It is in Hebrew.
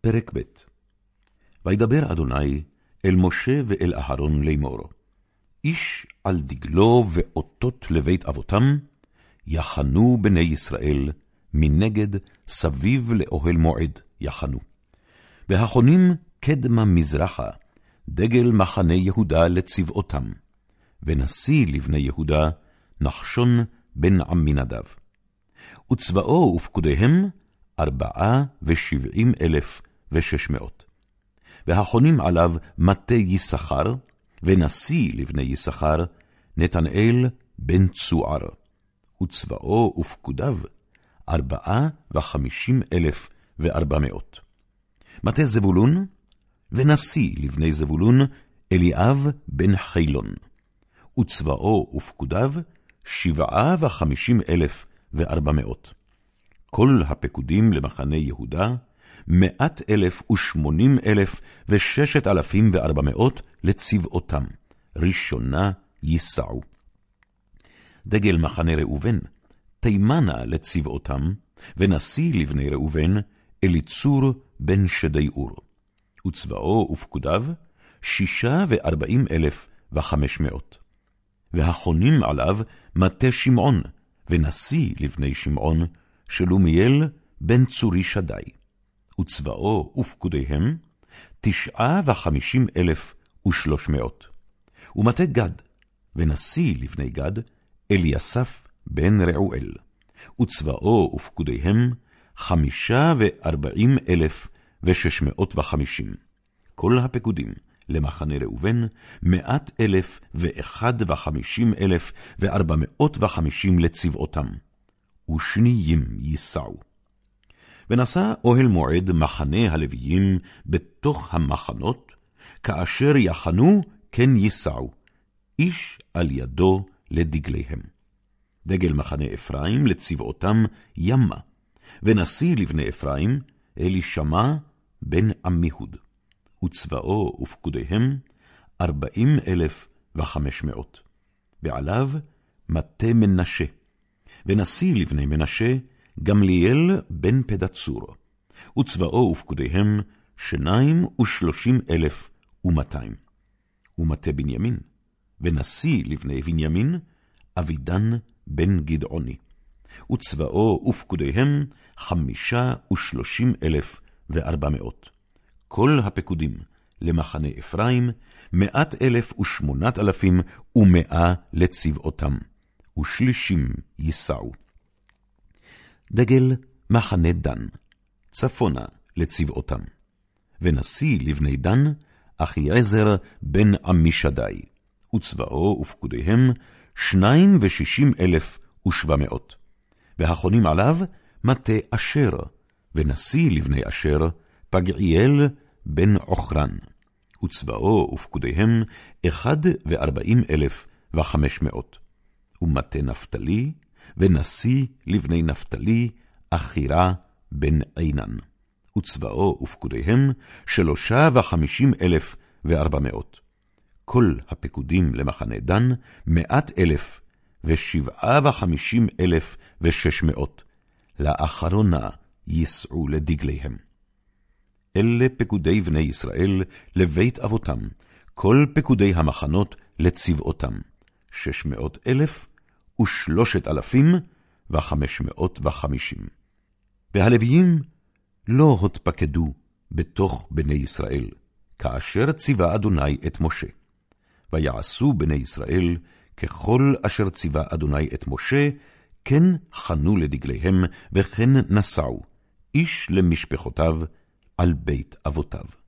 פרק ב' וידבר אדוני אל משה ואל אהרון לאמור, איש על דגלו ואותות לבית אבותם, יחנו בני ישראל, מנגד סביב לאוהל מועד יחנו. והחונים קדמה מזרחה, דגל מחנה יהודה לצבאותם, ונשיא לבני יהודה, נחשון בן עמינדב. וצבאו ופקודיהם, ארבעה ושבעים אלף ושש מאות. והחונים עליו מטה יששכר, ונשיא לבני יששכר, נתנאל בן צוער. וצבאו ופקודיו, ארבעה וחמישים אלף וארבע מאות. מטה זבולון, ונשיא לבני זבולון, אליאב בן חילון. וצבאו ופקודיו, שבעה וחמישים אלף וארבע מאות. כל הפקודים למחנה יהודה, מאת אלף ושמונים אלף וששת אלפים וארבע מאות לצבאותם, ראשונה ייסעו. דגל מחנה ראובן, תימנה לצבאותם, ונשיא לבני ראובן, אליצור בן שדי אור. וצבאו ופקודיו, שישה וארבעים אלף וחמש מאות. והחונים עליו מטה שמעון, ונשיא לבני שמעון, שלומיאל בן צורי שדי. וצבאו ופקודיהם, תשעה וחמישים אלף ושלוש מאות. ומטה גד, ונשיא לבני גד, אליסף בן רעואל. וצבאו ופקודיהם, חמישה וארבעים אלף ושש מאות וחמישים. כל הפקודים למחנה ראובן, מאת אלף ואחד וחמישים אלף וארבע מאות וחמישים לצבאותם. ושניים ייסעו. ונשא אוהל מועד מחנה הלוויים בתוך המחנות, כאשר יחנו כן ייסעו, איש על ידו לדגליהם. דגל מחנה אפרים לצבאותם ימה, ונשיא לבני אפרים, אלישמע בן עמיהוד, וצבאו ופקודיהם, ארבעים אלף וחמש מאות. ועליו מטה מנשה, ונשיא לבני מנשה, גמליאל בן פדצור, וצבאו ופקודיהם, שניים ושלושים אלף ומאתיים. ומטה בנימין, ונשיא לבני בנימין, אבידן בן גדעוני. וצבאו ופקודיהם, חמישה ושלושים אלף וארבע מאות. כל הפקודים למחנה אפרים, מאת אלף ושמונת אלפים ומאה לצבאותם. ושלישים ייסעו. דגל מחנה דן, צפונה לצבאותם. ונשיא לבני דן, אחיעזר בן עמישדי, וצבאו ופקודיהם, שניים ושישים אלף ושבע מאות. והחונים עליו, מטה אשר, ונשיא לבני אשר, פגעיאל בן עוכרן. וצבאו ופקודיהם, אחד וארבעים אלף וחמש מאות. ומטה נפתלי, ונשיא לבני נפתלי, אחירה בן עינן. וצבאו ופקודיהם, שלושה וחמישים אלף וארבע מאות. כל הפקודים למחנה דן, מאת אלף, ושבעה וחמישים אלף ושש מאות. לאחרונה ייסעו לדגליהם. אלה פקודי בני ישראל לבית אבותם, כל פקודי המחנות לצבאותם, שש מאות אלף ושלושת אלפים וחמש מאות וחמישים. והלוויים לא התפקדו בתוך בני ישראל, כאשר ציווה אדוני את משה. ויעשו בני ישראל ככל אשר ציווה אדוני את משה, כן חנו לדגליהם, וכן נסעו, איש למשפחותיו, על בית אבותיו.